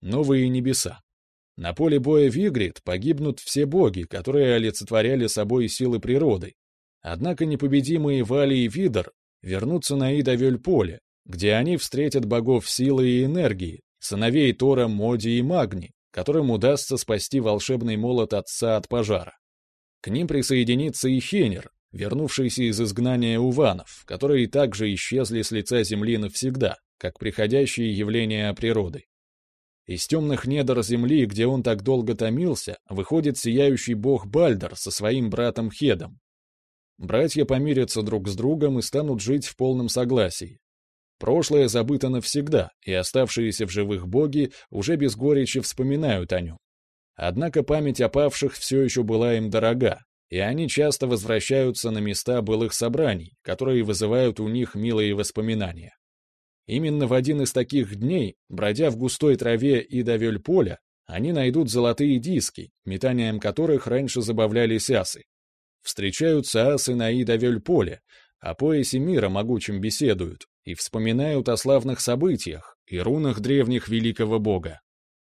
новые небеса. На поле боя Вигрид погибнут все боги, которые олицетворяли собой силы природы. Однако непобедимые Вали и Видар вернутся на Идавель-поле, где они встретят богов силы и энергии, сыновей Тора Моди и Магни, которым удастся спасти волшебный молот отца от пожара. К ним присоединится и Хенер, вернувшийся из изгнания Уванов, которые также исчезли с лица Земли навсегда, как приходящие явления природы. Из темных недр Земли, где он так долго томился, выходит сияющий бог Бальдер со своим братом Хедом. Братья помирятся друг с другом и станут жить в полном согласии. Прошлое забыто навсегда, и оставшиеся в живых боги уже без горечи вспоминают о нем. Однако память о павших все еще была им дорога, и они часто возвращаются на места былых собраний, которые вызывают у них милые воспоминания. Именно в один из таких дней, бродя в густой траве и довель поля, они найдут золотые диски, метанием которых раньше забавлялись асы. Встречаются асы на Идовель поле, о поясе мира могучим беседуют и вспоминают о славных событиях и рунах древних великого бога.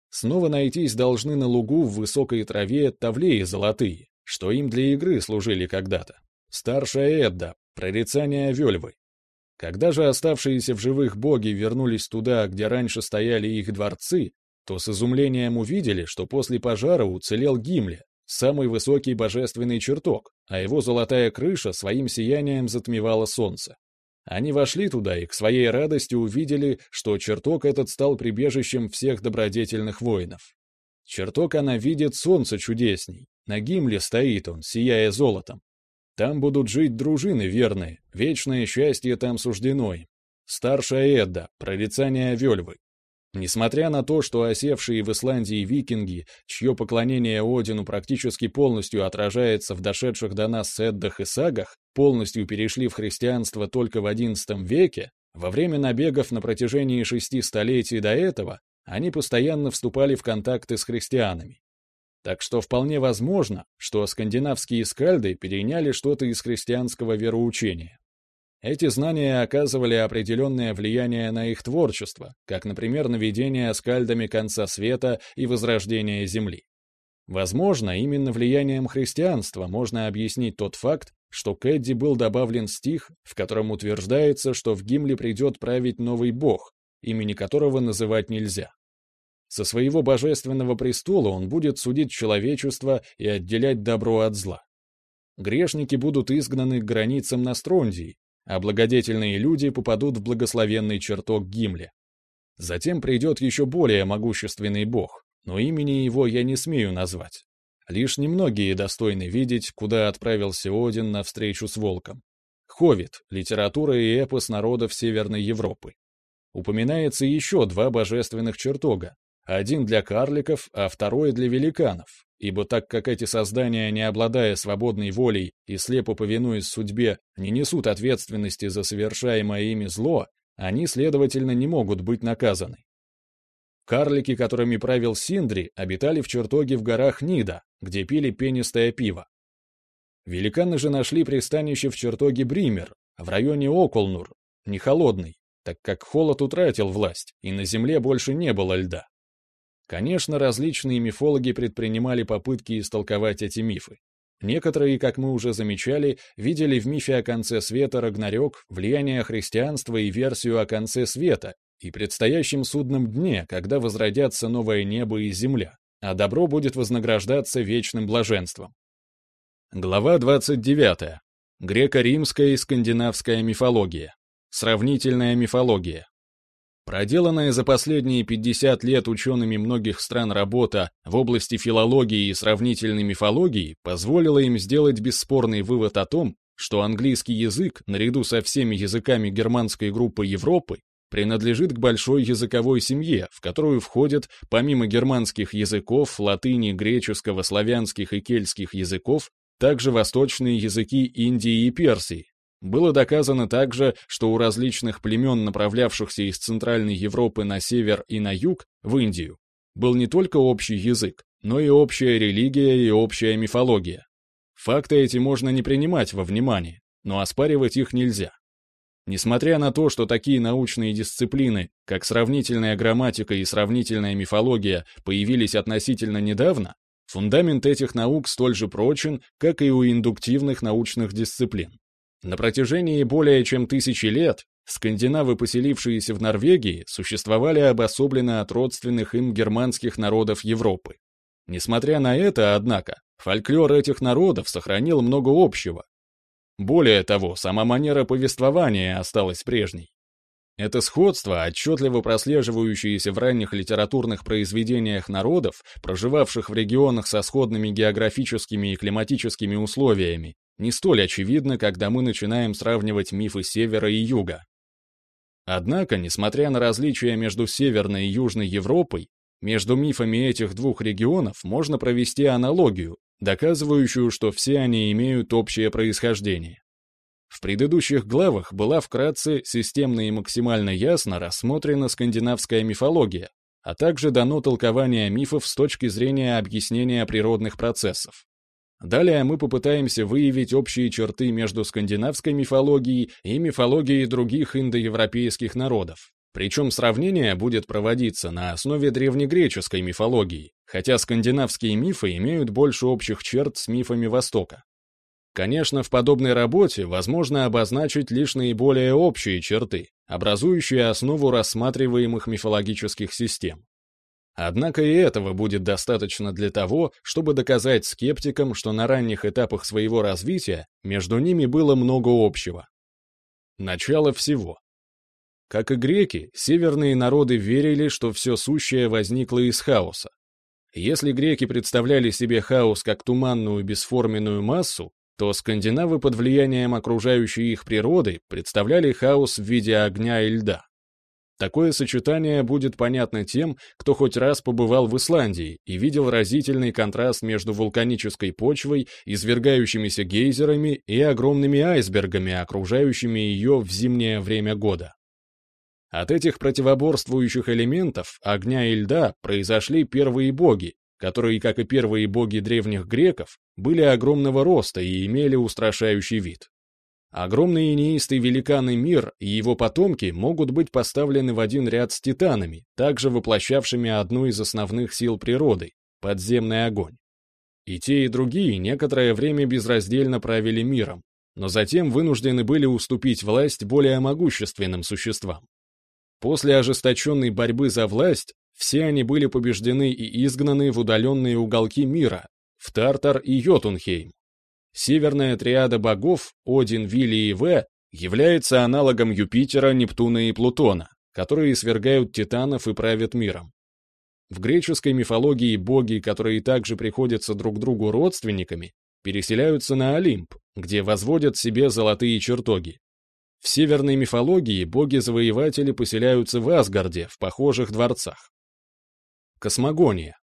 Снова найтись должны на лугу в высокой траве тавлеи золотые, что им для игры служили когда-то. Старшая Эдда, прорицание Вельвы. Когда же оставшиеся в живых боги вернулись туда, где раньше стояли их дворцы, то с изумлением увидели, что после пожара уцелел Гимле, самый высокий божественный чертог, а его золотая крыша своим сиянием затмевала солнце. Они вошли туда и к своей радости увидели, что чертог этот стал прибежищем всех добродетельных воинов. Чертог она видит солнце чудесней, на Гимле стоит он, сияя золотом. Там будут жить дружины верные, вечное счастье там суждено им. Старшая Эдда, прорицание Вельвы, Несмотря на то, что осевшие в Исландии викинги, чье поклонение Одину практически полностью отражается в дошедших до нас седдах и сагах, полностью перешли в христианство только в XI веке, во время набегов на протяжении шести столетий до этого они постоянно вступали в контакты с христианами. Так что вполне возможно, что скандинавские скальды переняли что-то из христианского вероучения. Эти знания оказывали определенное влияние на их творчество, как, например, наведение скальдами конца света и возрождения Земли. Возможно, именно влиянием христианства можно объяснить тот факт, что к Эдди был добавлен стих, в котором утверждается, что в Гимле придет править новый бог, имени которого называть нельзя. Со своего божественного престола он будет судить человечество и отделять добро от зла. Грешники будут изгнаны к границам Настрондии, а благодетельные люди попадут в благословенный чертог Гимле. Затем придет еще более могущественный бог, но имени его я не смею назвать. Лишь немногие достойны видеть, куда отправился Один на встречу с волком. Ховит — литература и эпос народов Северной Европы. Упоминается еще два божественных чертога, один для карликов, а второй для великанов, ибо так как эти создания, не обладая свободной волей и слепо повинуясь судьбе, не несут ответственности за совершаемое ими зло, они, следовательно, не могут быть наказаны. Карлики, которыми правил Синдри, обитали в чертоге в горах Нида, где пили пенистое пиво. Великаны же нашли пристанище в чертоге Бример, в районе Околнур, не холодный, так как холод утратил власть, и на земле больше не было льда. Конечно, различные мифологи предпринимали попытки истолковать эти мифы. Некоторые, как мы уже замечали, видели в мифе о конце света Рагнарёк влияние христианства и версию о конце света и предстоящем судном дне, когда возродятся новое небо и земля, а добро будет вознаграждаться вечным блаженством. Глава 29. Греко-римская и скандинавская мифология. Сравнительная мифология. Проделанная за последние 50 лет учеными многих стран работа в области филологии и сравнительной мифологии позволила им сделать бесспорный вывод о том, что английский язык, наряду со всеми языками германской группы Европы, принадлежит к большой языковой семье, в которую входят, помимо германских языков, латыни, греческого, славянских и кельтских языков, также восточные языки Индии и Персии, было доказано также, что у различных племен, направлявшихся из Центральной Европы на север и на юг, в Индию, был не только общий язык, но и общая религия и общая мифология. Факты эти можно не принимать во внимание, но оспаривать их нельзя. Несмотря на то, что такие научные дисциплины, как сравнительная грамматика и сравнительная мифология, появились относительно недавно, фундамент этих наук столь же прочен, как и у индуктивных научных дисциплин. На протяжении более чем тысячи лет скандинавы, поселившиеся в Норвегии, существовали обособленно от родственных им германских народов Европы. Несмотря на это, однако, фольклор этих народов сохранил много общего, более того, сама манера повествования осталась прежней. Это сходство, отчетливо прослеживающееся в ранних литературных произведениях народов, проживавших в регионах со сходными географическими и климатическими условиями, не столь очевидно, когда мы начинаем сравнивать мифы Севера и Юга. Однако, несмотря на различия между Северной и Южной Европой, между мифами этих двух регионов можно провести аналогию, доказывающую, что все они имеют общее происхождение. В предыдущих главах была вкратце, системно и максимально ясно рассмотрена скандинавская мифология, а также дано толкование мифов с точки зрения объяснения природных процессов. Далее мы попытаемся выявить общие черты между скандинавской мифологией и мифологией других индоевропейских народов. Причем сравнение будет проводиться на основе древнегреческой мифологии, хотя скандинавские мифы имеют больше общих черт с мифами Востока. Конечно, в подобной работе возможно обозначить лишь наиболее общие черты, образующие основу рассматриваемых мифологических систем. Однако и этого будет достаточно для того, чтобы доказать скептикам, что на ранних этапах своего развития между ними было много общего. Начало всего. Как и греки, северные народы верили, что все сущее возникло из хаоса. Если греки представляли себе хаос как туманную бесформенную массу, то скандинавы под влиянием окружающей их природы представляли хаос в виде огня и льда. Такое сочетание будет понятно тем, кто хоть раз побывал в Исландии и видел разительный контраст между вулканической почвой, извергающимися гейзерами и огромными айсбергами, окружающими ее в зимнее время года. От этих противоборствующих элементов, огня и льда, произошли первые боги, которые, как и первые боги древних греков, были огромного роста и имели устрашающий вид. Огромный неистый великан и мир и его потомки могут быть поставлены в один ряд с титанами, также воплощавшими одну из основных сил природы — подземный огонь. И те, и другие некоторое время безраздельно правили миром, но затем вынуждены были уступить власть более могущественным существам. После ожесточенной борьбы за власть все они были побеждены и изгнаны в удаленные уголки мира, в Тартар и Йотунхейм. Северная триада богов Один, Вилли и В является аналогом Юпитера, Нептуна и Плутона, которые свергают титанов и правят миром. В греческой мифологии боги, которые также приходятся друг другу родственниками, переселяются на Олимп, где возводят себе золотые чертоги. В северной мифологии боги-завоеватели поселяются в Асгарде, в похожих дворцах. Космогония.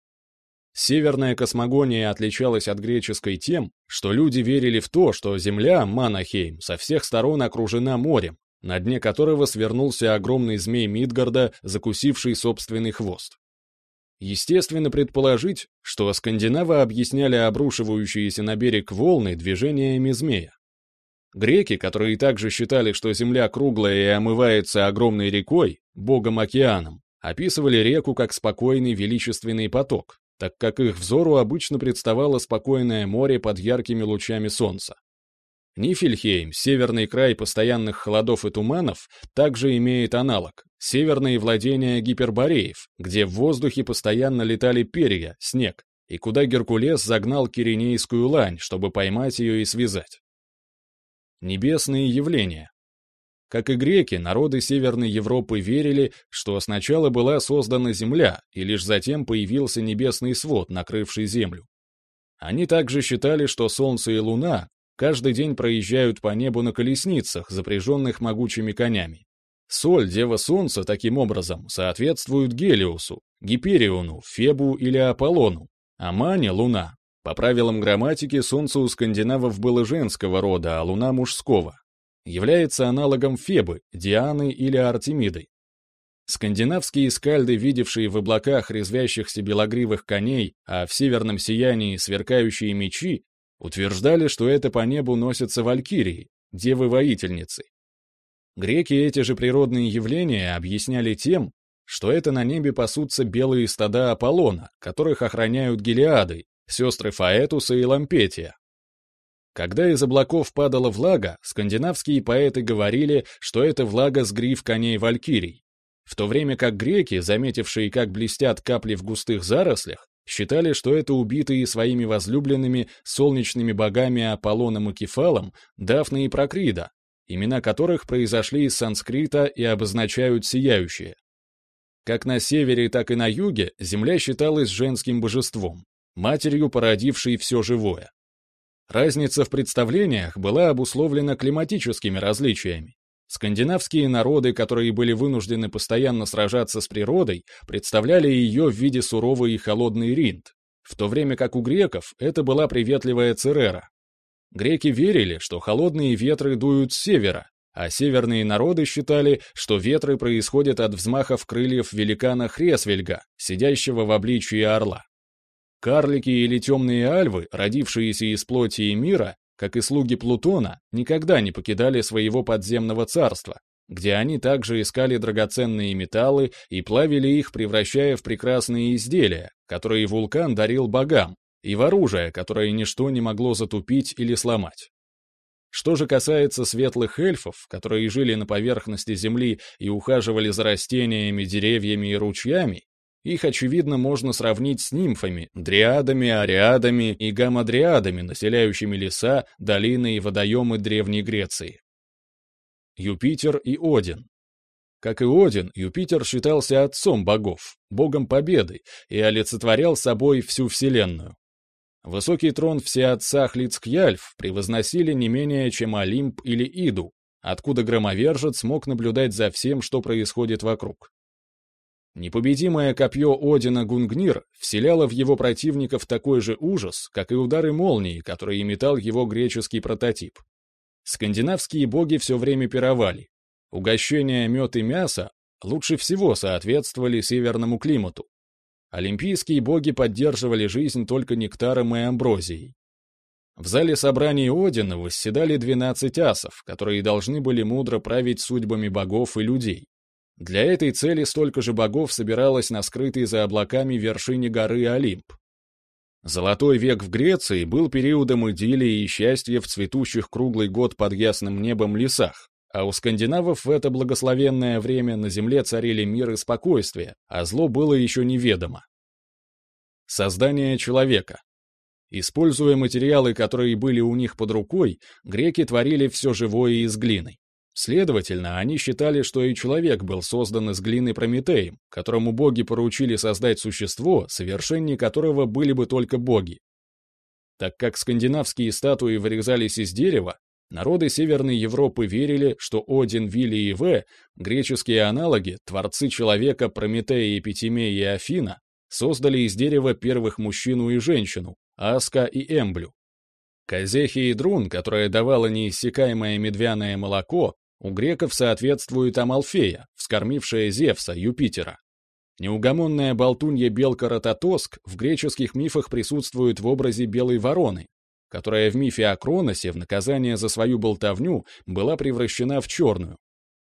Северная космогония отличалась от греческой тем, что люди верили в то, что Земля, Манахейм, со всех сторон окружена морем, на дне которого свернулся огромный змей Мидгарда, закусивший собственный хвост. Естественно предположить, что скандинавы объясняли обрушивающиеся на берег волны движениями змея. Греки, которые также считали, что Земля круглая и омывается огромной рекой, богом-океаном, описывали реку как спокойный величественный поток, так как их взору обычно представало спокойное море под яркими лучами солнца. Нифельхейм, северный край постоянных холодов и туманов, также имеет аналог — северные владения гипербореев, где в воздухе постоянно летали перья, снег, и куда Геркулес загнал киренейскую лань, чтобы поймать ее и связать. Небесные явления. Как и греки, народы Северной Европы верили, что сначала была создана Земля, и лишь затем появился небесный свод, накрывший Землю. Они также считали, что Солнце и Луна каждый день проезжают по небу на колесницах, запряженных могучими конями. Соль, Дева Солнца, таким образом, соответствует Гелиосу, Гипериону, Фебу или Аполлону, а Мане, Луна, по правилам грамматики, Солнце у скандинавов было женского рода, а Луна — мужского. Является аналогом Фебы, Дианы или Артемиды. Скандинавские скальды, видевшие в облаках резвящихся белогривых коней, а в северном сиянии сверкающие мечи, утверждали, что это по небу носятся валькирии, девы-воительницы. Греки эти же природные явления объясняли тем, что это на небе пасутся белые стада Аполлона, которых охраняют Гелиады, сестры Фаэтуса и Лампетия. Когда из облаков падала влага, скандинавские поэты говорили, что это влага с гриф коней валькирий, в то время как греки, заметившие, как блестят капли в густых зарослях, считали, что это убитые своими возлюбленными солнечными богами Аполлоном и Кефалом Дафна и Прокрида, имена которых произошли из санскрита и обозначают «сияющие». Как на севере, так и на юге Земля считалась женским божеством, матерью, породившей все живое. Разница в представлениях была обусловлена климатическими различиями. Скандинавские народы, которые были вынуждены постоянно сражаться с природой, представляли ее в виде суровой и холодной ринд, в то время как у греков это была приветливая церера. Греки верили, что холодные ветры дуют с севера, а северные народы считали, что ветры происходят от взмахов крыльев великана Хресвельга, сидящего в обличии орла. Карлики или темные альвы, родившиеся из плоти и мира, как и слуги Плутона, никогда не покидали своего подземного царства, где они также искали драгоценные металлы и плавили их, превращая в прекрасные изделия, которые вулкан дарил богам, и в оружие, которое ничто не могло затупить или сломать. Что же касается светлых эльфов, которые жили на поверхности Земли и ухаживали за растениями, деревьями и ручьями, их, очевидно, можно сравнить с нимфами, дриадами, ариадами и гамадриадами, населяющими леса, долины и водоемы Древней Греции. Юпитер и Один. Как и Один, Юпитер считался отцом богов, богом победы, и олицетворял собой всю Вселенную. Высокий трон всеотцах Лицкьяльф превозносили не менее, чем Олимп или Иду, откуда громовержец мог наблюдать за всем, что происходит вокруг. Непобедимое копье Одина Гунгнир вселяло в его противников такой же ужас, как и удары молнии, которые метал его греческий прототип. Скандинавские боги все время пировали. Угощения мед и мясо лучше всего соответствовали северному климату, Олимпийские боги поддерживали жизнь только нектаром и амброзией. В зале собраний Одина восседали 12 асов, которые должны были мудро править судьбами богов и людей. Для этой цели столько же богов собиралось на скрытой за облаками вершине горы Олимп. Золотой век в Греции был периодом идиллии и счастья в цветущих круглый год под ясным небом лесах, а у скандинавов в это благословенное время на земле царили мир и спокойствие, а зло было еще неведомо. Создание человека. Используя материалы, которые были у них под рукой, греки творили все живое из глины. Следовательно, они считали, что и человек был создан из глины Прометеем, которому боги поручили создать существо, совершение которого были бы только боги. Так как скандинавские статуи вырезались из дерева, Народы Северной Европы верили, что Один, Вилли и В, греческие аналоги, творцы человека Прометея, Епитемея и Афина, создали из дерева первых мужчину и женщину, Аска и Эмблю. Казехи и Друн, которая давала неиссякаемое медвяное молоко, у греков соответствует Амалфея, вскормившая Зевса, Юпитера. Неугомонная болтунья белка Рототоск в греческих мифах присутствует в образе белой вороны, которая в мифе о Кроносе в наказание за свою болтовню была превращена в черную.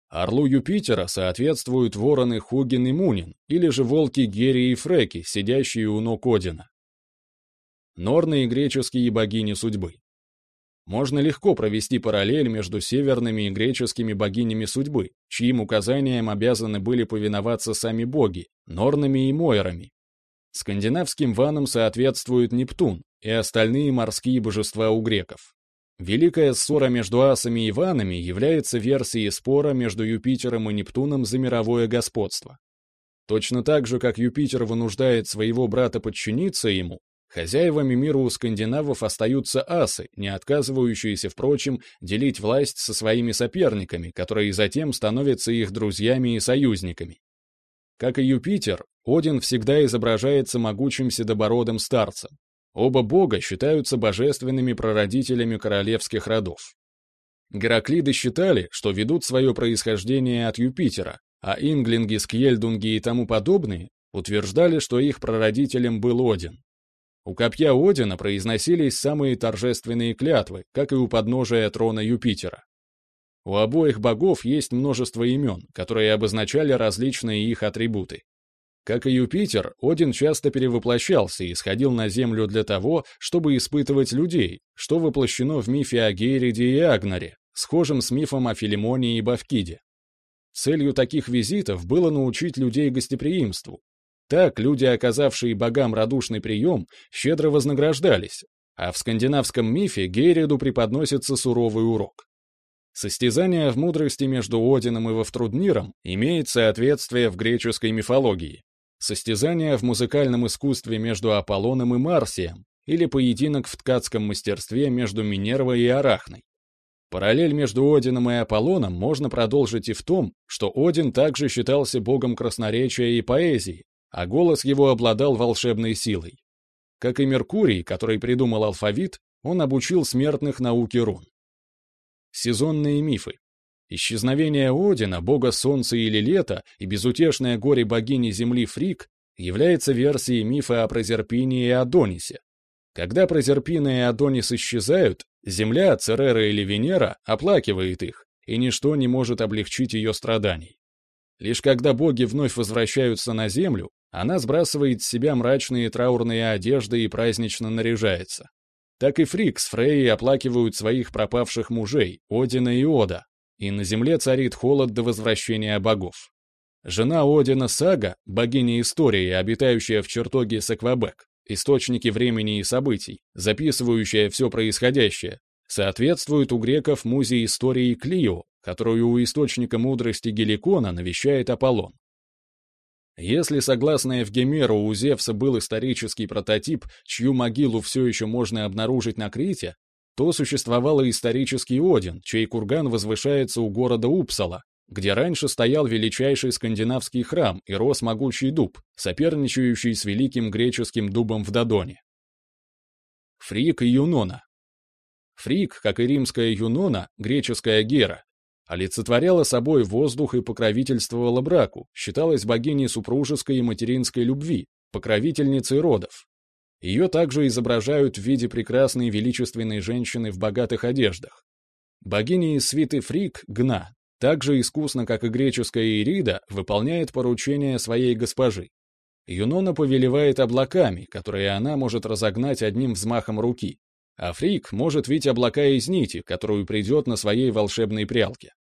Орлу Юпитера соответствуют вороны Хугин и Мунин, или же волки Гери и Фреки, сидящие у ног Одина. Норны и греческие богини судьбы. Можно легко провести параллель между северными и греческими богинями судьбы, чьим указаниям обязаны были повиноваться сами боги, норнами и мойрами. Скандинавским ванам соответствует Нептун, и остальные морские божества у греков. Великая ссора между асами и ванами является версией спора между Юпитером и Нептуном за мировое господство. Точно так же, как Юпитер вынуждает своего брата подчиниться ему, хозяевами мира у скандинавов остаются асы, не отказывающиеся, впрочем, делить власть со своими соперниками, которые затем становятся их друзьями и союзниками. Как и Юпитер, Один всегда изображается могучим седобородым старцем. Оба бога считаются божественными прародителями королевских родов. Гераклиды считали, что ведут свое происхождение от Юпитера, а инглинги, скьельдунги и тому подобные утверждали, что их прародителем был Один. У копья Одина произносились самые торжественные клятвы, как и у подножия трона Юпитера. У обоих богов есть множество имен, которые обозначали различные их атрибуты. Как и Юпитер, Один часто перевоплощался и сходил на Землю для того, чтобы испытывать людей, что воплощено в мифе о Гейриде и Агнаре, схожем с мифом о Филимоне и Бавкиде. Целью таких визитов было научить людей гостеприимству. Так люди, оказавшие богам радушный прием, щедро вознаграждались, а в скандинавском мифе Гейриду преподносится суровый урок. Состязание в мудрости между Одином и Вовтрудниром имеет соответствие в греческой мифологии. Состязание в музыкальном искусстве между Аполлоном и Марсием или поединок в ткацком мастерстве между Минервой и Арахной. Параллель между Одином и Аполлоном можно продолжить и в том, что Один также считался богом красноречия и поэзии, а голос его обладал волшебной силой. Как и Меркурий, который придумал алфавит, он обучил смертных науке рун. Сезонные мифы. Исчезновение Одина, бога солнца или лета, и безутешное горе богини земли Фрик является версией мифа о Прозерпине и Адонисе. Когда Прозерпина и Адонис исчезают, Земля, Церера или Венера оплакивает их, и ничто не может облегчить ее страданий. Лишь когда боги вновь возвращаются на Землю, она сбрасывает с себя мрачные траурные одежды и празднично наряжается. Так и Фрик с Фрей оплакивают своих пропавших мужей, Одина и Ода, и на земле царит холод до возвращения богов. Жена Одина Сага, богиня истории, обитающая в чертоге Саквабек, источники времени и событий, записывающая все происходящее, соответствует у греков музе истории Клио, которую у источника мудрости Геликона навещает Аполлон. Если, согласно Евгемеру, у Зевса был исторический прототип, чью могилу все еще можно обнаружить на Крите, то существовал и исторический Один, чей курган возвышается у города Упсала, где раньше стоял величайший скандинавский храм и рос могучий дуб, соперничающий с великим греческим дубом в Додоне. Фрик и Юнона Фрик, как и римская Юнона, греческая Гера, олицетворяла собой воздух и покровительствовала браку, считалась богиней супружеской и материнской любви, покровительницей родов. Ее также изображают в виде прекрасной величественной женщины в богатых одеждах. Богиня из свиты Фрик, Гна, так же искусно, как и греческая Ирида, выполняет поручения своей госпожи. Юнона повелевает облаками, которые она может разогнать одним взмахом руки. А Фрик может видеть облака из нити, которую придет на своей волшебной прялке.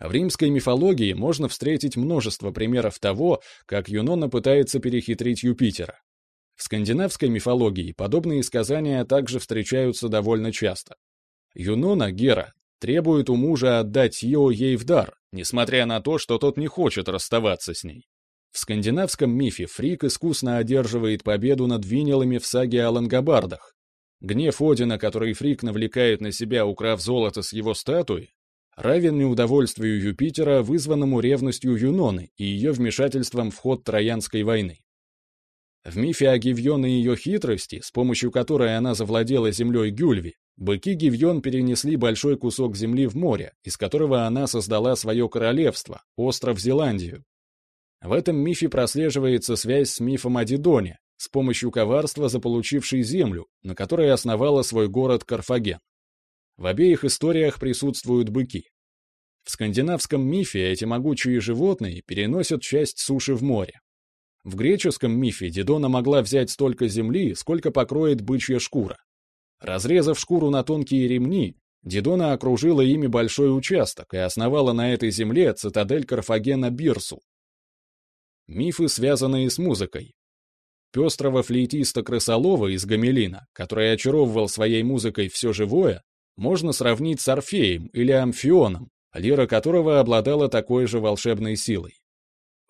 В римской мифологии можно встретить множество примеров того, как Юнона пытается перехитрить Юпитера. В скандинавской мифологии подобные сказания также встречаются довольно часто. Юнона, Гера, требует у мужа отдать Йо ей в дар, несмотря на то, что тот не хочет расставаться с ней. В скандинавском мифе Фрик искусно одерживает победу над Винелами в саге о Лангобардах, Гнев Одина, который Фрик навлекает на себя, украв золото с его статуи, равен неудовольствию Юпитера, вызванному ревностью Юноны и ее вмешательством в ход Троянской войны. В мифе о Гивьон и ее хитрости, с помощью которой она завладела землей Гюльви, быки Гивьон перенесли большой кусок земли в море, из которого она создала свое королевство, остров Зеландию. В этом мифе прослеживается связь с мифом о Дидоне, с помощью коварства заполучившей землю, на которой основала свой город Карфаген. В обеих историях присутствуют быки. В скандинавском мифе эти могучие животные переносят часть суши в море. В греческом мифе Дидона могла взять столько земли, сколько покроет бычья шкура. Разрезав шкуру на тонкие ремни, Дидона окружила ими большой участок и основала на этой земле цитадель Карфагена Бирсу. Мифы, связанные с музыкой, Пестрого флейтиста Крысолова из Гамелина, который очаровывал своей музыкой все живое, можно сравнить с Орфеем или Амфионом, лира которого обладала такой же волшебной силой.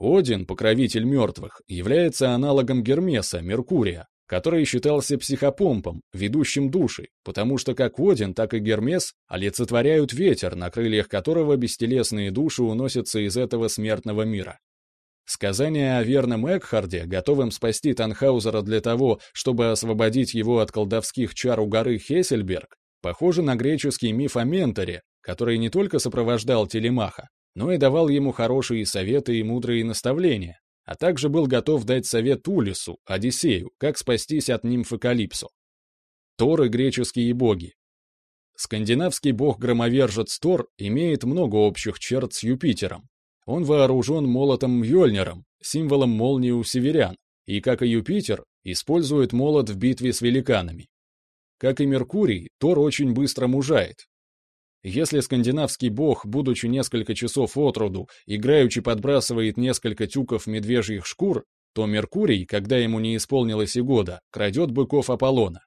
Один, покровитель мертвых, является аналогом Гермеса, Меркурия, который считался психопомпом, ведущим души, потому что как Один, так и Гермес олицетворяют ветер, на крыльях которого бестелесные души уносятся из этого смертного мира. Сказание о верном Экхарде, готовом спасти Танхаузера для того, чтобы освободить его от колдовских чар у горы Хессельберг, похоже на греческий миф о менторе, который не только сопровождал Телемаха, но и давал ему хорошие советы и мудрые наставления, а также был готов дать совет Улису, Одиссею, как спастись от нимфы Калипсо. Торы греческие боги. скандинавский бог-громовержец Тор имеет много общих черт с Юпитером. Он вооружен молотом Мьёльниром, символом молнии у северян, и, как и Юпитер, использует молот в битве с великанами. Как и Меркурий, Тор очень быстро мужает. Если скандинавский бог, будучи несколько часов от роду, играючи подбрасывает несколько тюков медвежьих шкур, то Меркурий, когда ему не исполнилось и года, крадет быков Аполлона.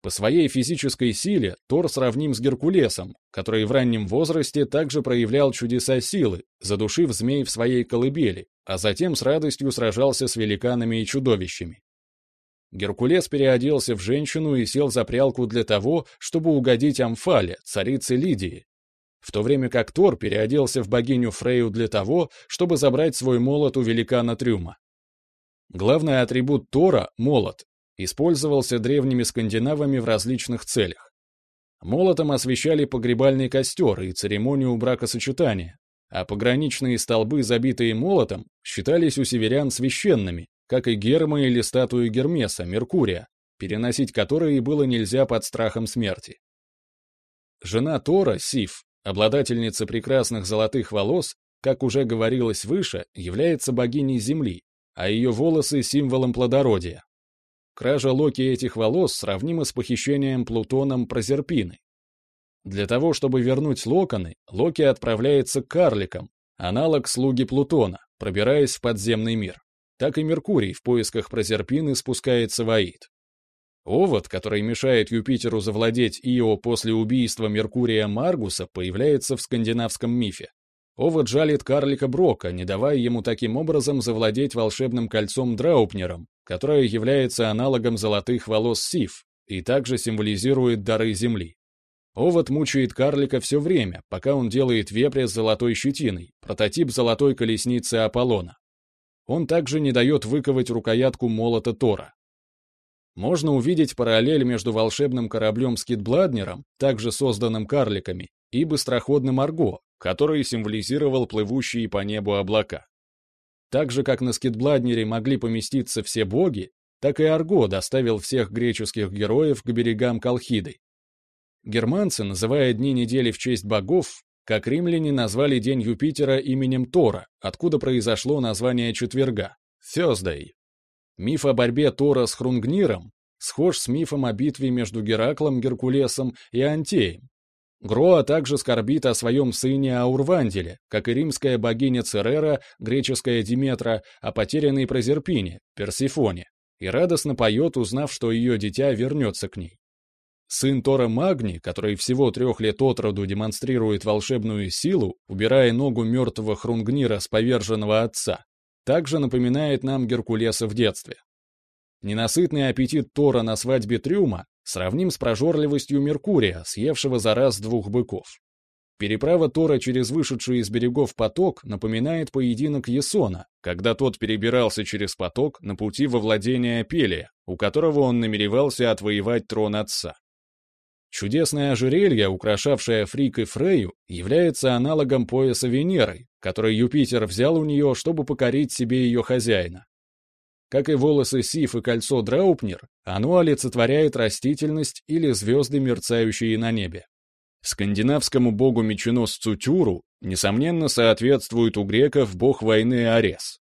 По своей физической силе Тор сравним с Геркулесом, который в раннем возрасте также проявлял чудеса силы, задушив змей в своей колыбели, а затем с радостью сражался с великанами и чудовищами. Геркулес переоделся в женщину и сел за прялку для того, чтобы угодить Амфале, царице Лидии, в то время как Тор переоделся в богиню Фрейю для того, чтобы забрать свой молот у великана Трюма. Главный атрибут Тора, молот, использовался древними скандинавами в различных целях. Молотом освещали погребальный костер и церемонию бракосочетания, а пограничные столбы, забитые молотом, считались у северян священными, как и гермы или статуи Гермеса, Меркурия, переносить которые было нельзя под страхом смерти. Жена Тора, Сиф, обладательница прекрасных золотых волос, как уже говорилось выше, является богиней Земли, а ее волосы — символом плодородия. Кража Локи этих волос сравнима с похищением Плутоном Прозерпины. Для того, чтобы вернуть локоны, Локи отправляется к карликам, аналог слуги Плутона, пробираясь в подземный мир. Так и Меркурий в поисках Прозерпины спускается в Аид. Овод, который мешает Юпитеру завладеть Ио после убийства Меркурия Маргуса, появляется в скандинавском мифе. Овод жалит карлика Брока, не давая ему таким образом завладеть волшебным кольцом Драупнером, которое является аналогом золотых волос Сив и также символизирует дары Земли. Овод мучает карлика все время, пока он делает вепря с золотой щетиной, прототип золотой колесницы Аполлона. Он также не дает выковать рукоятку молота Тора. Можно увидеть параллель между волшебным кораблем Скидбладнером, также созданным карликами, и быстроходным Арго, который символизировал плывущие по небу облака. Так же, как на Скидбладнере могли поместиться все боги, так и Арго доставил всех греческих героев к берегам Колхиды. Германцы, называя дни недели в честь богов, как римляне назвали день Юпитера именем Тора, откуда произошло название четверга — Thursday. Миф о борьбе Тора с Хрунгниром схож с мифом о битве между Гераклом, Геркулесом и Антеем, Гроа также скорбит о своем сыне Аурванделе, как и римская богиня Церера, греческая Диметра, о потерянной Прозерпине, Персифоне, и радостно поет, узнав, что ее дитя вернется к ней. Сын Тора Магни, который всего трех лет от роду демонстрирует волшебную силу, убирая ногу мертвого Хрунгнира с поверженного отца, также напоминает нам Геркулеса в детстве. Ненасытный аппетит Тора на свадьбе Трюма сравним с прожорливостью Меркурия, съевшего за раз двух быков. Переправа Тора через вышедший из берегов поток напоминает поединок Есона, когда тот перебирался через поток на пути во владение Пелия, у которого он намеревался отвоевать трон отца. Чудесное ожерелье, украшавшее Фрик и Фрею, является аналогом пояса Венеры, который Юпитер взял у нее, чтобы покорить себе ее хозяина. Как и волосы Сиф и кольцо Драупнер, оно олицетворяет растительность или звезды, мерцающие на небе. Скандинавскому богу-меченосцу Тюру, несомненно, соответствует у греков бог войны Арес.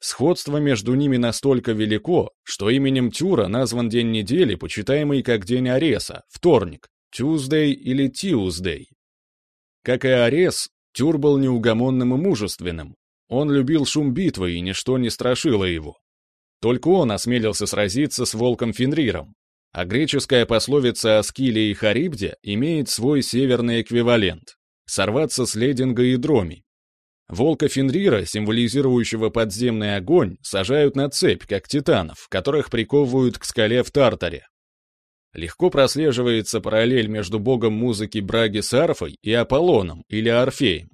Сходство между ними настолько велико, что именем Тюра назван день недели, почитаемый как день Ареса, вторник, Tuesday или Tuesday. Как и Арес, Тюр был неугомонным и мужественным. Он любил шум битвы, и ничто не страшило его. Только он осмелился сразиться с волком Фенриром, а греческая пословица о Скиле и Харибде имеет свой северный эквивалент — сорваться с лединга и дроми. Волка Фенрира, символизирующего подземный огонь, сажают на цепь, как титанов, которых приковывают к скале в Тартаре. Легко прослеживается параллель между богом музыки Браги с арфой и Аполлоном или Орфеем.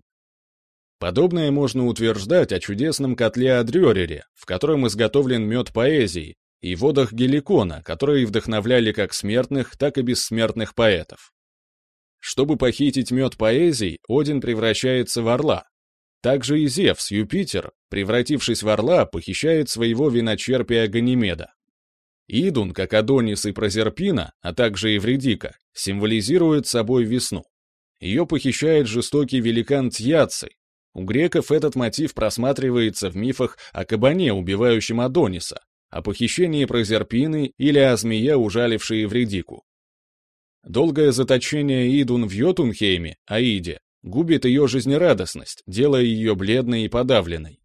Подобное можно утверждать о чудесном котле Адрёрере, в котором изготовлен мед поэзии, и водах Геликона, которые вдохновляли как смертных, так и бессмертных поэтов. Чтобы похитить мед поэзий, Один превращается в орла. Также и Зевс, Юпитер, превратившись в орла, похищает своего виночерпия Ганимеда. Идун, как Адонис и Прозерпина, а также Евредика, символизирует собой весну. Ее похищает жестокий великан Тьяций. У греков этот мотив просматривается в мифах о кабане, убивающем Адониса, о похищении Прозерпины или о змее, ужалившей Евредику. Долгое заточение Идун в Йотунхейме, Аиде, губит ее жизнерадостность, делая ее бледной и подавленной.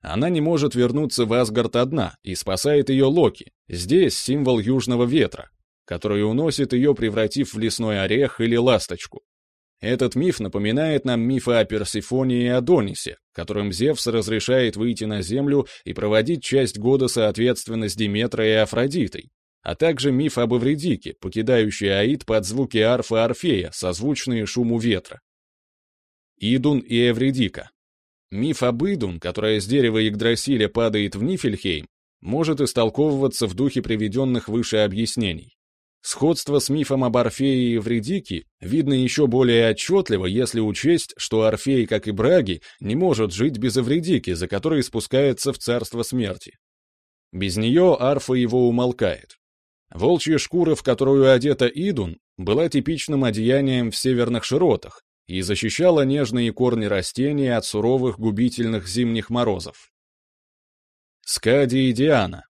Она не может вернуться в Асгард одна, и спасает ее Локи, здесь символ южного ветра, который уносит ее, превратив в лесной орех или ласточку. Этот миф напоминает нам мифы о Персифоне и Адонисе, которым Зевс разрешает выйти на землю и проводить часть года соответственно с Диметрой и Афродитой, а также миф об Эвредике, покидающий Аид под звуки арфы Орфея, созвучные шуму ветра. Идун и Эвредика. Миф об Идун, которая с дерева Игдрасиля падает в Нифельхейм, может истолковываться в духе приведенных выше объяснений. Сходство с мифом об Орфее и Евредике видно еще более отчетливо, если учесть, что Орфей, как и Браги, не может жить без Евредики, за которой спускается в царство смерти. Без нее арфа его умолкает. Волчья шкура, в которую одета Идун, была типичным одеянием в северных широтах и защищала нежные корни растений от суровых губительных зимних морозов. Скади и Диана.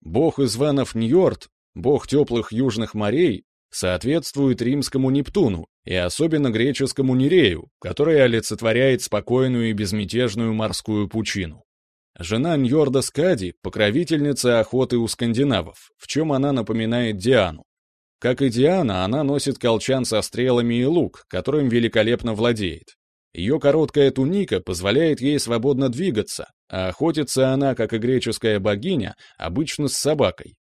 Бог из ванов Ньорд, бог теплых южных морей, соответствует римскому Нептуну и особенно греческому Нерею, который олицетворяет спокойную и безмятежную морскую пучину. Жена Ньорда Скади — покровительница охоты у скандинавов, в чем она напоминает Диану. Как и Диана, она носит колчан со стрелами и лук, которым великолепно владеет. Ее короткая туника позволяет ей свободно двигаться, а охотится она, как и греческая богиня, обычно с собакой.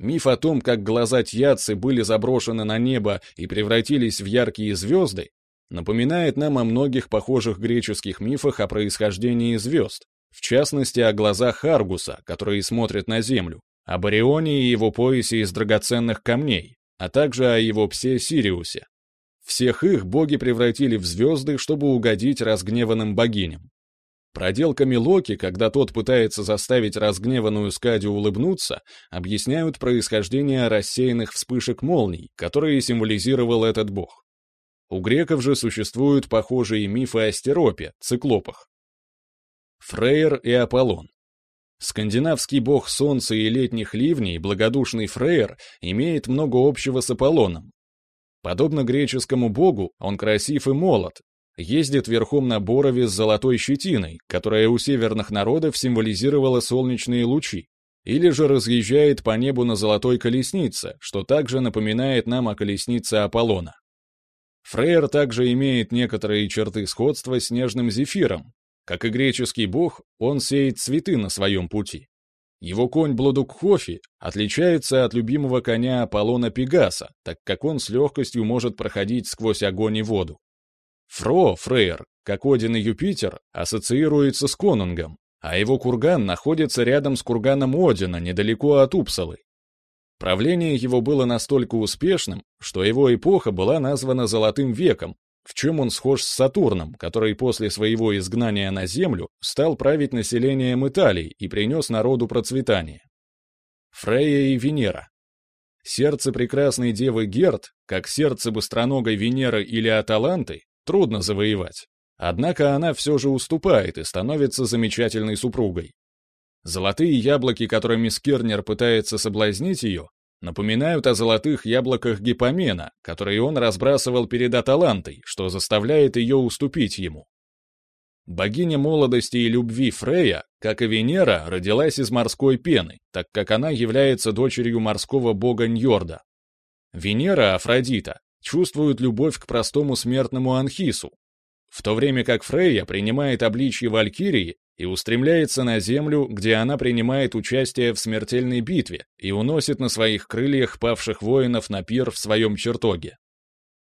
Миф о том, как глаза Тьяцы были заброшены на небо и превратились в яркие звезды, напоминает нам о многих похожих греческих мифах о происхождении звезд, в частности, о глазах Аргуса, которые смотрят на Землю, о Барионе и его поясе из драгоценных камней, а также о его псе Сириусе. Всех их боги превратили в звезды, чтобы угодить разгневанным богиням. Проделками Локи, когда тот пытается заставить разгневанную Скадию улыбнуться, объясняют происхождение рассеянных вспышек молний, которые символизировал этот бог. У греков же существуют похожие мифы о стеропе, циклопах. Фрейр и Аполлон. Скандинавский бог солнца и летних ливней, благодушный Фрейр, имеет много общего с Аполлоном. Подобно греческому богу, он красив и молод, ездит верхом на борове с золотой щетиной, которая у северных народов символизировала солнечные лучи, или же разъезжает по небу на золотой колеснице, что также напоминает нам о колеснице Аполлона. Фрейр также имеет некоторые черты сходства с нежным зефиром, как и греческий бог, он сеет цветы на своем пути. Его конь Блодукхофи отличается от любимого коня Аполлона Пегаса, так как он с легкостью может проходить сквозь огонь и воду. Фро, Фрейр, как Один и Юпитер, ассоциируется с конунгом, а его курган находится рядом с курганом Одина, недалеко от Упсалы. Правление его было настолько успешным, что его эпоха была названа Золотым веком, в чем он схож с Сатурном, который после своего изгнания на Землю стал править населением Италии и принес народу процветание. Фрея и Венера. Сердце прекрасной девы Герд, как сердце быстроногой Венеры или Аталанты, трудно завоевать. Однако она все же уступает и становится замечательной супругой. Золотые яблоки, которыми Скирнер пытается соблазнить ее, напоминают о золотых яблоках Гипомена, которые он разбрасывал перед Аталантой, что заставляет ее уступить ему. Богиня молодости и любви Фрея, как и Венера, родилась из морской пены, так как она является дочерью морского бога Ньорда. Венера, Афродита, чувствует любовь к простому смертному Анхису, в то время как Фрейя принимает обличье Валькирии и устремляется на землю, где она принимает участие в смертельной битве и уносит на своих крыльях павших воинов на пир в своем чертоге.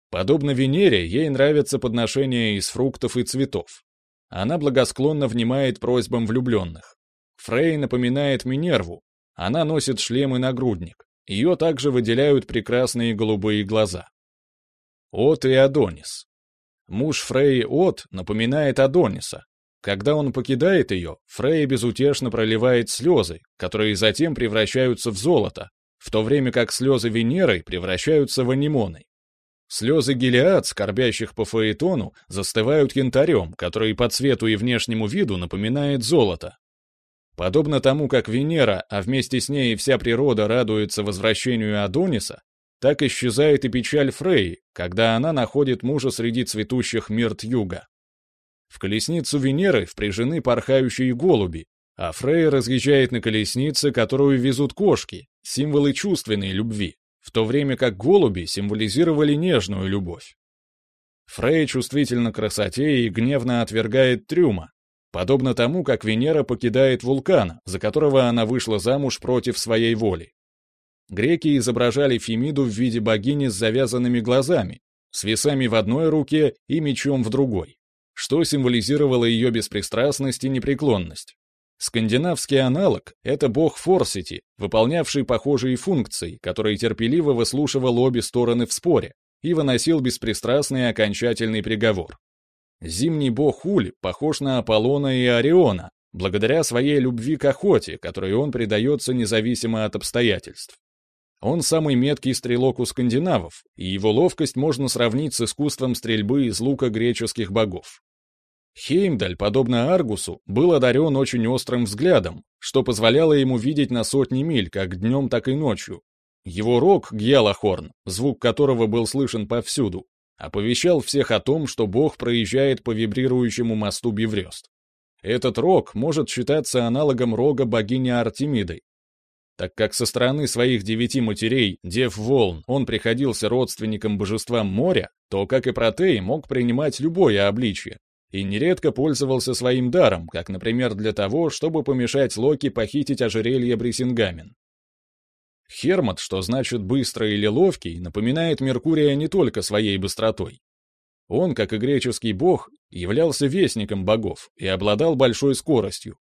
Подобно Венере, ей нравится подношение из фруктов и цветов. Она благосклонно внимает просьбам влюбленных. Фрей напоминает Минерву. Она носит шлем и нагрудник. Ее также выделяют прекрасные голубые глаза. От и Адонис. Муж Фрей От напоминает Адониса, когда он покидает ее, Фрейя безутешно проливает слезы, которые затем превращаются в золото, в то время как слезы Венеры превращаются в анимоны. Слезы Гелиад, скорбящих по Фаэтону, застывают янтарем, который по цвету и внешнему виду напоминает золото. Подобно тому, как Венера, а вместе с ней вся природа радуется возвращению Адониса, так исчезает и печаль Фрей, когда она находит мужа среди цветущих мирт. В колесницу Венеры впряжены порхающие голуби, а Фрей разъезжает на колеснице, которую везут кошки, символы чувственной любви в то время как голуби символизировали нежную любовь. Фрей чувствительно к красоте и гневно отвергает Трюма, подобно тому, как Венера покидает вулкан, за которого она вышла замуж против своей воли. Греки изображали Фемиду в виде богини с завязанными глазами, с весами в одной руке и мечом в другой, что символизировало ее беспристрастность и непреклонность. Скандинавский аналог — это бог Форсити, выполнявший похожие функции, который терпеливо выслушивал обе стороны в споре и выносил беспристрастный окончательный приговор. Зимний бог Уль похож на Аполлона и Ориона, благодаря своей любви к охоте, которой он предается независимо от обстоятельств. Он самый меткий стрелок у скандинавов, и его ловкость можно сравнить с искусством стрельбы из лука греческих богов. Хеймдаль, подобно Аргусу, был одарен очень острым взглядом, что позволяло ему видеть на сотни миль, как днем, так и ночью. Его рог, Гьялахорн, звук которого был слышен повсюду, оповещал всех о том, что бог проезжает по вибрирующему мосту Биврёст. Этот рог может считаться аналогом рога богини Артемиды. Так как со стороны своих девяти матерей, дев волн, он приходился родственником божествам моря, то, как и Протей, мог принимать любое обличье, и нередко пользовался своим даром, как, например, для того, чтобы помешать Локи похитить ожерелье Брисингамен. Хермот, что значит «быстрый» или «ловкий», напоминает Меркурия не только своей быстротой. Он, как и греческий бог, являлся вестником богов и обладал большой скоростью.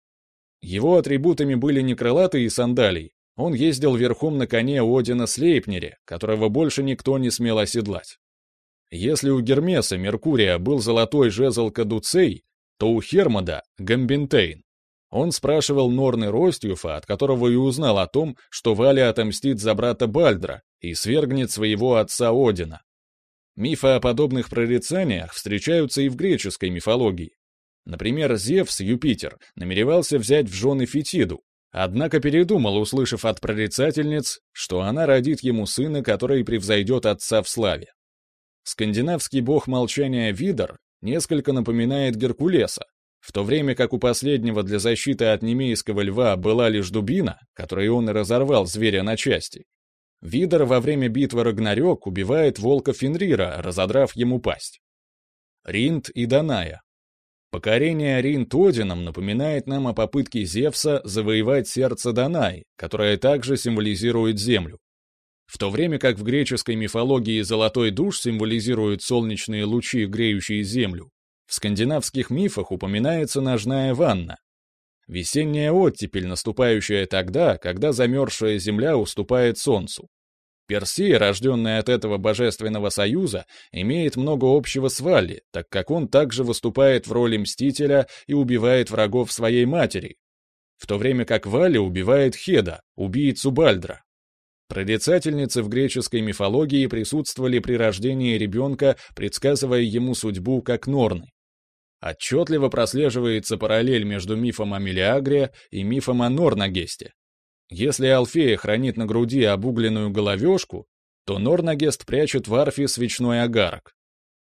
Его атрибутами были не крылатые сандалии, он ездил верхом на коне Одина Слейпнере, которого больше никто не смел оседлать. Если у Гермеса Меркурия был золотой жезл Кадуцей, то у Хермода — Гамбентейн. Он спрашивал Норны Ростюфа, от которого и узнал о том, что Валя отомстит за брата Бальдра и свергнет своего отца Одина. Мифы о подобных прорицаниях встречаются и в греческой мифологии. Например, Зевс, Юпитер, намеревался взять в жены Фетиду, однако передумал, услышав от прорицательниц, что она родит ему сына, который превзойдет отца в славе. Скандинавский бог молчания Видар несколько напоминает Геркулеса, в то время как у последнего для защиты от немейского льва была лишь дубина, которой он и разорвал зверя на части. Видар во время битвы Рагнарёк убивает волка Фенрира, разодрав ему пасть. Ринд и Даная. Покорение Ринд Одином напоминает нам о попытке Зевса завоевать сердце Данай, которое также символизирует землю. В то время как в греческой мифологии золотой душ символизирует солнечные лучи, греющие землю, в скандинавских мифах упоминается ножная ванна. Весенняя оттепель, наступающая тогда, когда замерзшая земля уступает солнцу. Персей, рожденный от этого божественного союза, имеет много общего с Валли, так как он также выступает в роли мстителя и убивает врагов своей матери, в то время как Валли убивает Хеда, убийцу Бальдра. Прорицательницы в греческой мифологии присутствовали при рождении ребенка, предсказывая ему судьбу как Норны. Отчетливо прослеживается параллель между мифом о Мелиагре и мифом о Норнагесте. Если Алфея хранит на груди обугленную головешку, то Норнагест прячет в арфе свечной агарок.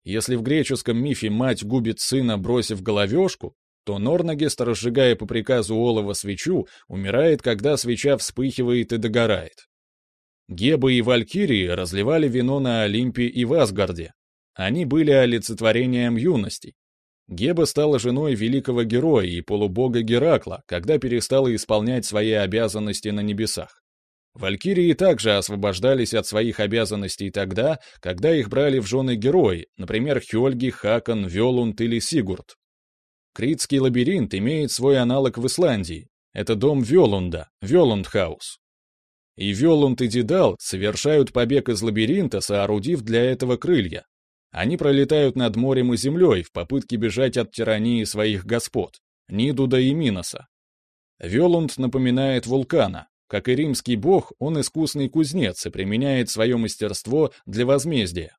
Если в греческом мифе мать губит сына, бросив головешку, то Норнагест, разжигая по приказу олова свечу, умирает, когда свеча вспыхивает и догорает. Геба и Валькирии разливали вино на Олимпе и в Асгарде. Они были олицетворением юности. Геба стала женой великого героя и полубога Геракла, когда перестала исполнять свои обязанности на небесах. Валькирии также освобождались от своих обязанностей тогда, когда их брали в жены герои, например, Хёльги, Хакон, Вёлунд или Сигурд. Критский лабиринт имеет свой аналог в Исландии. Это дом Вёлунда, Вёлундхаус и Велунд и Дедал совершают побег из лабиринта, соорудив для этого крылья. Они пролетают над морем и землей в попытке бежать от тирании своих господ, Нидуда и Миноса. Велунд напоминает вулкана, как и римский бог, он искусный кузнец и применяет свое мастерство для возмездия.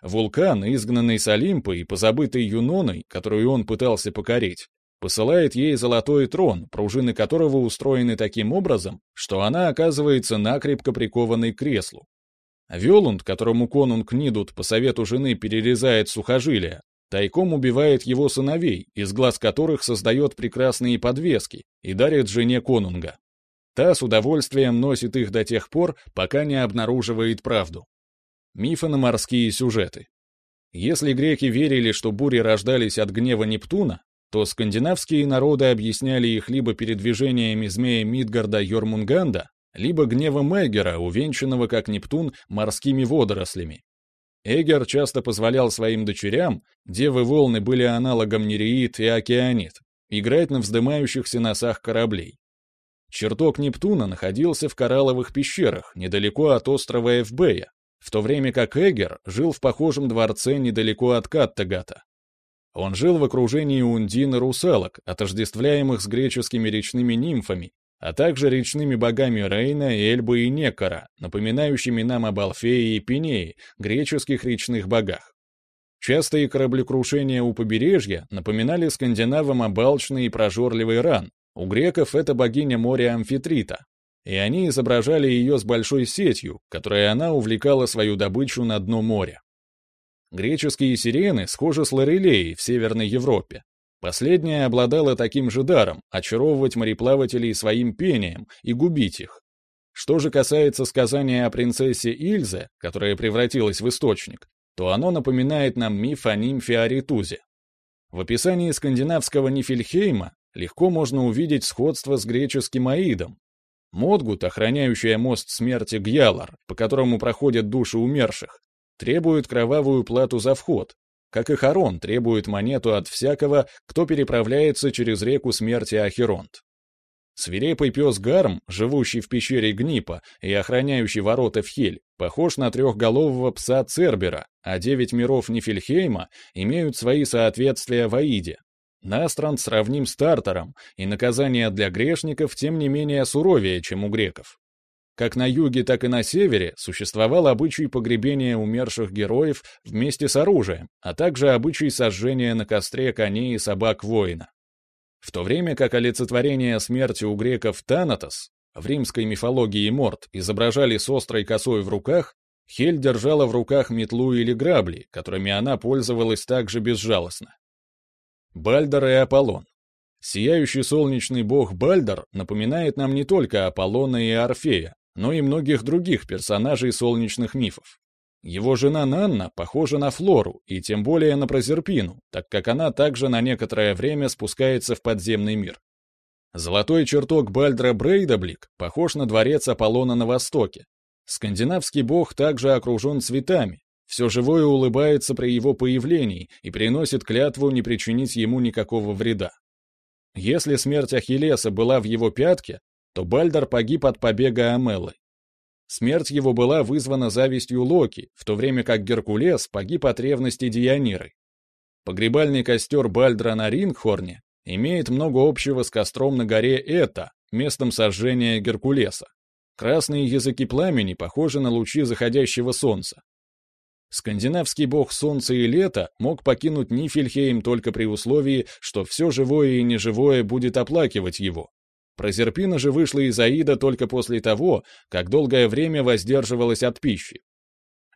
Вулкан, изгнанный с Олимпа и позабытый Юноной, которую он пытался покорить, посылает ей золотой трон, пружины которого устроены таким образом, что она оказывается накрепко прикованной к креслу. Велунд, которому конунг Нидут по совету жены перерезает сухожилия, тайком убивает его сыновей, из глаз которых создает прекрасные подвески, и дарит жене конунга. Та с удовольствием носит их до тех пор, пока не обнаруживает правду. Мифы на морские сюжеты. Если греки верили, что бури рождались от гнева Нептуна, то скандинавские народы объясняли их либо передвижениями змея Мидгарда Йормунганда, либо гневом Эгера, увенчанного как Нептун морскими водорослями. Эгер часто позволял своим дочерям, девы волны были аналогом Нереид и Океанит, играть на вздымающихся носах кораблей. Чертог Нептуна находился в коралловых пещерах, недалеко от острова Эвбея, в то время как Эгер жил в похожем дворце недалеко от Каттегата. Он жил в окружении ундин и русалок, отождествляемых с греческими речными нимфами, а также речными богами Рейна, Эльбы и Некора, напоминающими нам об Алфее и Пинее, греческих речных богах. Частые кораблекрушения у побережья напоминали скандинавам о балчный и прожорливый ран, у греков это богиня моря Амфитрита, и они изображали ее с большой сетью, которой она увлекала свою добычу на дно моря. Греческие сирены схожи с лорелеей в Северной Европе. Последняя обладала таким же даром — очаровывать мореплавателей своим пением и губить их. Что же касается сказания о принцессе Ильзе, которая превратилась в источник, то оно напоминает нам миф о нимфе Аритузе. В описании скандинавского Нифельхейма легко можно увидеть сходство с греческим Аидом, Модгут, охраняющая мост смерти Гьялар, по которому проходят души умерших, требует кровавую плату за вход, как и Харон требует монету от всякого, кто переправляется через реку смерти Ахеронт. Свирепый пес Гарм, живущий в пещере Гнипа и охраняющий ворота в Хель, похож на трехголового пса Цербера, а девять миров Нифельхейма имеют свои соответствия в Аиде. Настранд сравним с Тартаром, и наказание для грешников тем не менее суровее, чем у греков. Как на юге, так и на севере существовал обычай погребения умерших героев вместе с оружием, а также обычай сожжения на костре коней и собак воина. В то время как олицетворение смерти у греков Танатос, в римской мифологии Морт, изображали с острой косой в руках, Хель держала в руках метлу или грабли, которыми она пользовалась также безжалостно. Бальдер и Аполлон. Сияющий солнечный бог Бальдер напоминает нам не только Аполлона и Орфея, но и многих других персонажей солнечных мифов. Его жена Нанна похожа на Флору, и тем более на Прозерпину, так как она также на некоторое время спускается в подземный мир. Золотой чертог Бальдра Брейдаблик похож на дворец Аполлона на востоке. Скандинавский бог также окружен цветами, все живое улыбается при его появлении и приносит клятву не причинить ему никакого вреда. Если смерть Ахиллеса была в его пятке, то Бальдар погиб от побега Амеллы. Смерть его была вызвана завистью Локи, в то время как Геркулес погиб от ревности Диониры. Погребальный костер Бальдра на Рингхорне имеет много общего с костром на горе Эта, местом сожжения Геркулеса. Красные языки пламени похожи на лучи заходящего солнца. Скандинавский бог солнца и лета мог покинуть Нифельхейм только при условии, что все живое и неживое будет оплакивать его. Прозерпина же вышла из Аида только после того, как долгое время воздерживалась от пищи.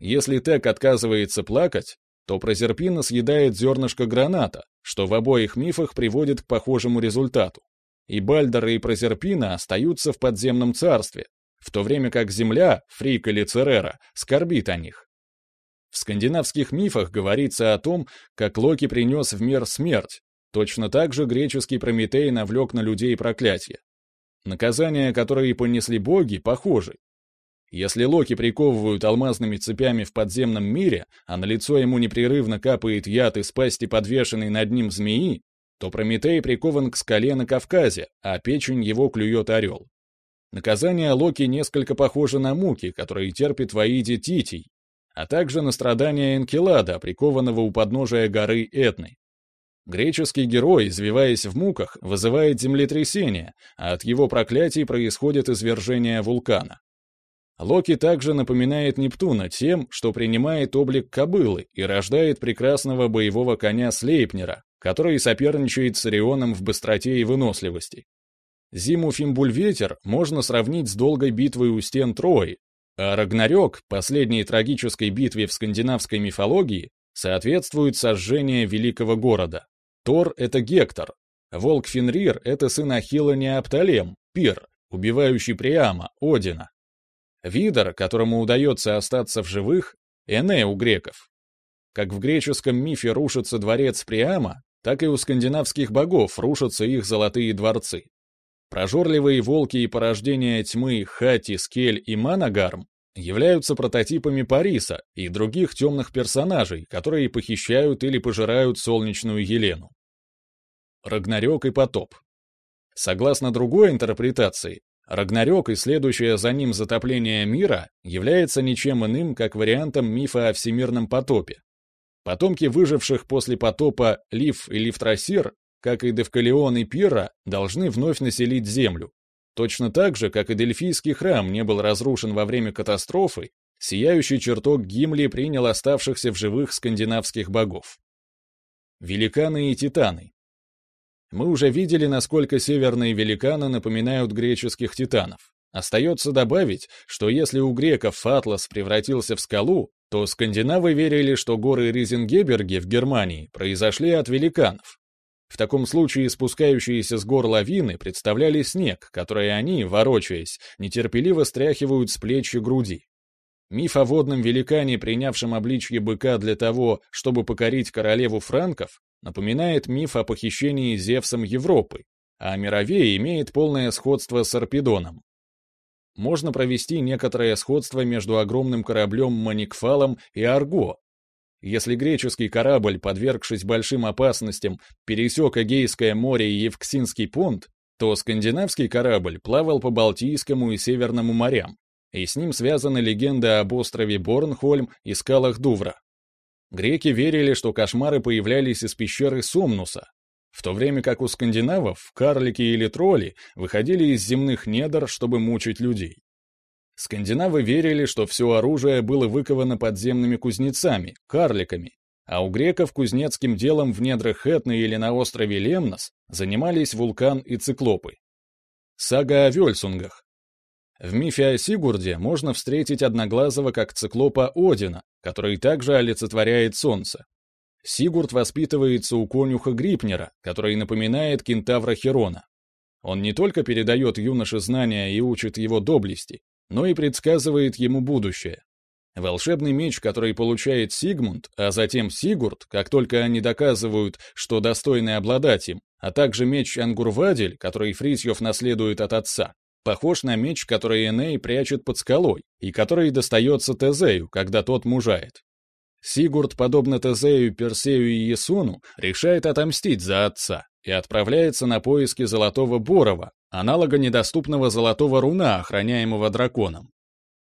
Если Тек отказывается плакать, то Прозерпина съедает зернышко граната, что в обоих мифах приводит к похожему результату. И Бальдер и Прозерпина остаются в подземном царстве, в то время как Земля, Фрик или Церера, скорбит о них. В скандинавских мифах говорится о том, как Локи принес в мир смерть. Точно так же греческий Прометей навлек на людей проклятие. Наказания, которые понесли боги, похожи. Если Локи приковывают алмазными цепями в подземном мире, а на лицо ему непрерывно капает яд из пасти подвешенной над ним змеи, то Прометей прикован к скале на Кавказе, а печень его клюет орел. Наказание Локи несколько похоже на муки, которые терпит в Аиде Титий, а также на страдания Энкелада, прикованного у подножия горы Этны. Греческий герой, извиваясь в муках, вызывает землетрясение, а от его проклятий происходит извержение вулкана. Локи также напоминает Нептуна тем, что принимает облик кобылы и рождает прекрасного боевого коня Слейпнера, который соперничает с Орионом в быстроте и выносливости. Зиму Фимбульветер можно сравнить с долгой битвой у стен Трои, а Рагнарёк, последней трагической битве в скандинавской мифологии, соответствует сожжению великого города. Тор — это Гектор, волк Фенрир — это сын Ахилла Неопталем, Пир, убивающий Приама, Одина. Видор, которому удается остаться в живых, Эне у греков. Как в греческом мифе рушится дворец Приама, так и у скандинавских богов рушатся их золотые дворцы. Прожорливые волки и порождения тьмы Хати, Скель и Манагарм являются прототипами Париса и других темных персонажей, которые похищают или пожирают солнечную Елену. Рагнарёк и потоп. Согласно другой интерпретации, Рагнарёк и следующее за ним затопление мира является ничем иным, как вариантом мифа о всемирном потопе. Потомки выживших после потопа Лив и Лифтрасир, как и Девкалион и Пира, должны вновь населить Землю. Точно так же, как и Дельфийский храм не был разрушен во время катастрофы, сияющий чертог Гимли принял оставшихся в живых скандинавских богов. Великаны и титаны. Мы уже видели, насколько северные великаны напоминают греческих титанов. Остается добавить, что если у греков Атлас превратился в скалу, то скандинавы верили, что горы Ризенгеберги в Германии произошли от великанов. В таком случае спускающиеся с гор лавины представляли снег, который они, ворочаясь, нетерпеливо стряхивают с плеч и груди. Миф о водном великане, принявшем обличье быка для того, чтобы покорить королеву франков, напоминает миф о похищении Зевсом Европы, а Мировей имеет полное сходство с Арпидоном. Можно провести некоторое сходство между огромным кораблем Маникфалом и Арго. Если греческий корабль, подвергшись большим опасностям, пересек Эгейское море и Евксинский понт, то скандинавский корабль плавал по Балтийскому и Северному морям, и с ним связана легенда об острове Борнхольм и скалах Дувра. Греки верили, что кошмары появлялись из пещеры Сомнуса, в то время как у скандинавов карлики или тролли выходили из земных недр, чтобы мучить людей. Скандинавы верили, что все оружие было выковано подземными кузнецами, карликами, а у греков кузнецким делом в недрах Этны или на острове Лемнос занимались вулкан и циклопы. Сага о Вельсунгах. В мифе о Сигурде можно встретить одноглазого как циклопа Одина, который также олицетворяет солнце. Сигурд воспитывается у конюха Грипнера, который напоминает кентавра Херона. Он не только передает юноше знания и учит его доблести, но и предсказывает ему будущее. Волшебный меч, который получает Сигмунд, а затем Сигурд, как только они доказывают, что достойны обладать им, а также меч Ангурвадель, который Фрисьев наследует от отца, похож на меч, который Эней прячет под скалой, и который достается Тезею, когда тот мужает. Сигурд, подобно Тезею, Персею и Есуну, решает отомстить за отца и отправляется на поиски Золотого Борова, аналога недоступного Золотого Руна, охраняемого драконом.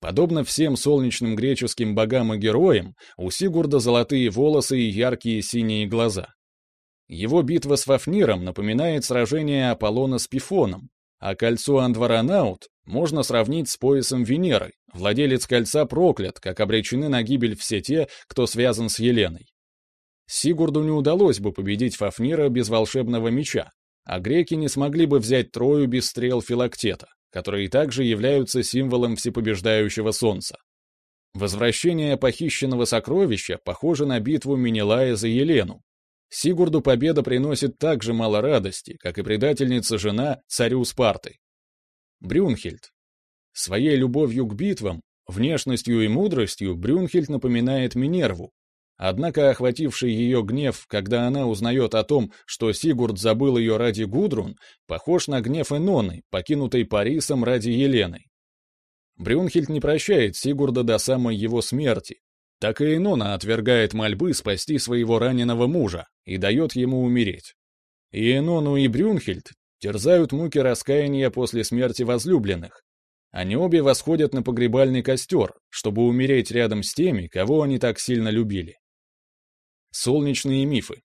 Подобно всем солнечным греческим богам и героям, у Сигурда золотые волосы и яркие синие глаза. Его битва с Фафниром напоминает сражение Аполлона с Пифоном, а кольцо Андваранаут можно сравнить с поясом Венеры. Владелец кольца проклят, как обречены на гибель все те, кто связан с Еленой. Сигурду не удалось бы победить Фафнира без волшебного меча, а греки не смогли бы взять Трою без стрел Филактета, которые также являются символом всепобеждающего солнца. Возвращение похищенного сокровища похоже на битву Менелая за Елену, Сигурду победа приносит так же мало радости, как и предательница-жена царю Спарты. Брюнхельд. Своей любовью к битвам, внешностью и мудростью Брюнхельд напоминает Минерву. Однако охвативший ее гнев, когда она узнает о том, что Сигурд забыл ее ради Гудрун, похож на гнев Эноны, покинутой Парисом ради Елены. Брюнхельд не прощает Сигурда до самой его смерти, так и Инона отвергает мольбы спасти своего раненого мужа и дает ему умереть. И Энону и Брюнхельд терзают муки раскаяния после смерти возлюбленных. Они обе восходят на погребальный костер, чтобы умереть рядом с теми, кого они так сильно любили. Солнечные мифы.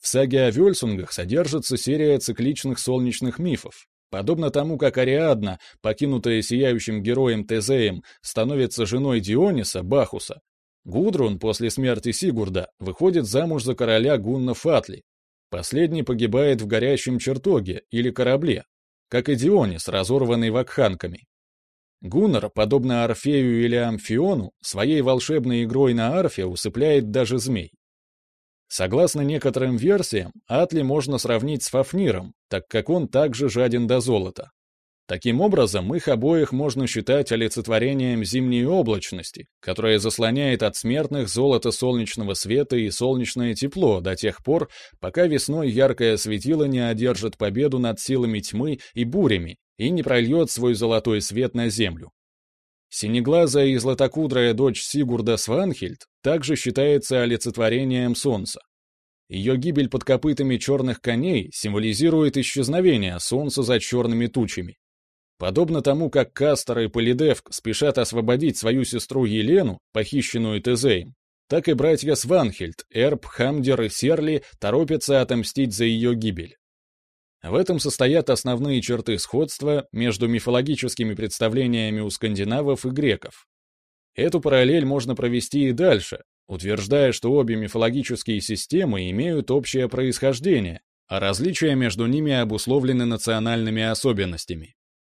В саге о Вельсунгах содержится серия цикличных солнечных мифов. Подобно тому, как Ариадна, покинутая сияющим героем Тезеем, становится женой Диониса, Бахуса, Гудрун после смерти Сигурда выходит замуж за короля Гунна Фатли. Последний погибает в горящем чертоге или корабле, как и Дионис, разорванный вакханками. Гуннар, подобно Орфею или Амфиону, своей волшебной игрой на арфе усыпляет даже змей. Согласно некоторым версиям, Атли можно сравнить с Фафниром, так как он также жаден до золота. Таким образом, их обоих можно считать олицетворением зимней облачности, которая заслоняет от смертных золото солнечного света и солнечное тепло до тех пор, пока весной яркое светило не одержит победу над силами тьмы и бурями и не прольет свой золотой свет на землю. Синеглазая и златокудрая дочь Сигурда Сванхельд также считается олицетворением солнца. Ее гибель под копытами черных коней символизирует исчезновение солнца за черными тучами. Подобно тому, как Кастер и Полидевк спешат освободить свою сестру Елену, похищенную Тезеем, так и братья Сванхельд, Эрб, Хамдер и Серли торопятся отомстить за ее гибель. В этом состоят основные черты сходства между мифологическими представлениями у скандинавов и греков. Эту параллель можно провести и дальше, утверждая, что обе мифологические системы имеют общее происхождение, а различия между ними обусловлены национальными особенностями.